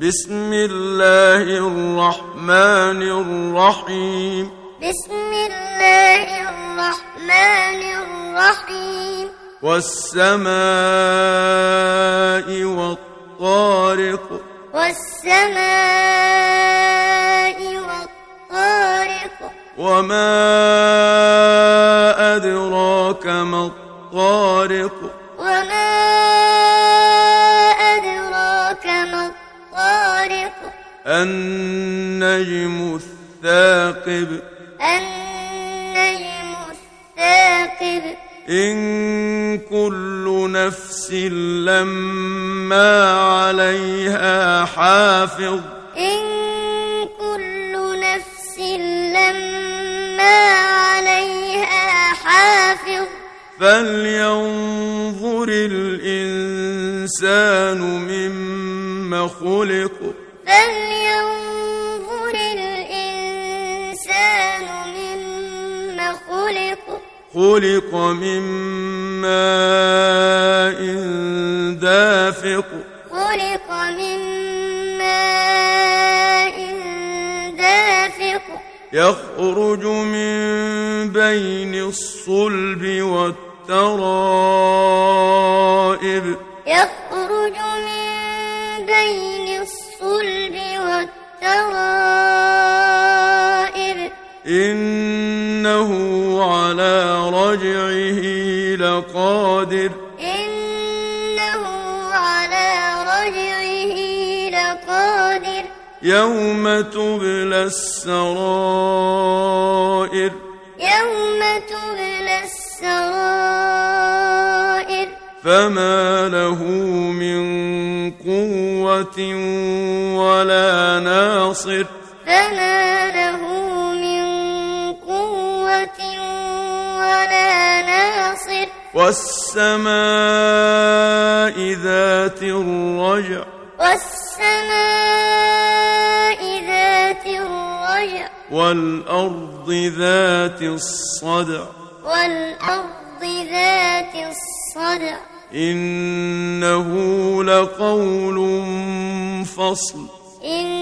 بسم الله الرحمن الرحيم. بسم الله الرحمن الرحيم. والسماء والطارق. والسماء والطارق. وما أدراك ما الطارق. وما أدراك ما الطارق النجم الثاقب. النجم الثاقب. إن كل نفس لما عليها حافظ. إن كل نفس لما عليها حافظ. فلينظر الإنسان مما خلق. فلينظر الإنسان مما خلق خلق من ماء دافق خلق من ماء دافق يخرج من بين الصلب والترائب يخرج من والترائب إنه على رجعه لقادر. إنه على رجعه لقادر. يوم تبلى السرائر. يوم تبلى السرائر. فما له من قوة ولا ناصر. فما له من قوة ولا ناصر. والسماء ذات الرجع. والسماء ذات الرجع. والأرض ذات الصدع. والأرض ذات الصدع. إنه لقول فصل. إنه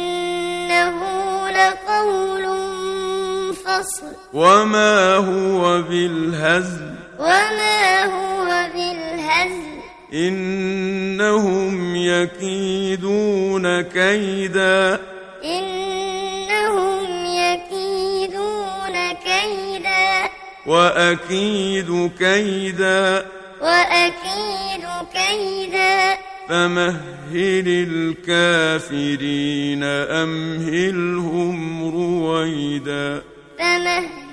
فصل وما هو بالهزل. وما هو بالهزل. إنهم يكيدون كيدا. إنهم يكيدون كيدا. وأكيد كيدا. وأكيد كيدا. فمهل الكافرين أمهلهم رويدا. فمهل